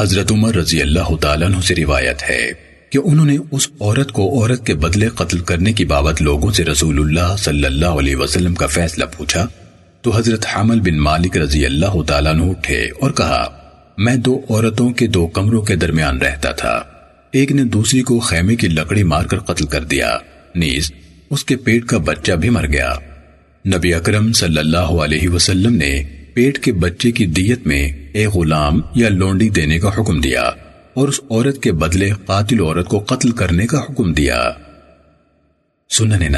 حضرت عمر رضی اللہ تعالیٰ عنہ سے روایت ہے کہ انہوں نے اس عورت کو عورت کے بدلے قتل کرنے کی بابت لوگوں سے رسول اللہ صلی اللہ علیہ وسلم کا فیصلہ پوچھا تو حضرت حامل بن مالک رضی اللہ تعالیٰ عنہ اٹھے اور کہا، میں دو عورتوں کے دو کمروں کے درمیان رہتا تھا۔ ایک نے دوسری کو خیمے کی لکڑی مار کر قتل کر دیا۔ نیز، اس کے پیٹ کا بچہ بھی مر گیا۔ نبی اکرم صلی اللہ علیہ وسلم غلام یا لونڈی دینے کا حکم دیا اور اس عورت کے بدلے قاتل عورت کو قتل کرنے کا حکم دیا۔ سنن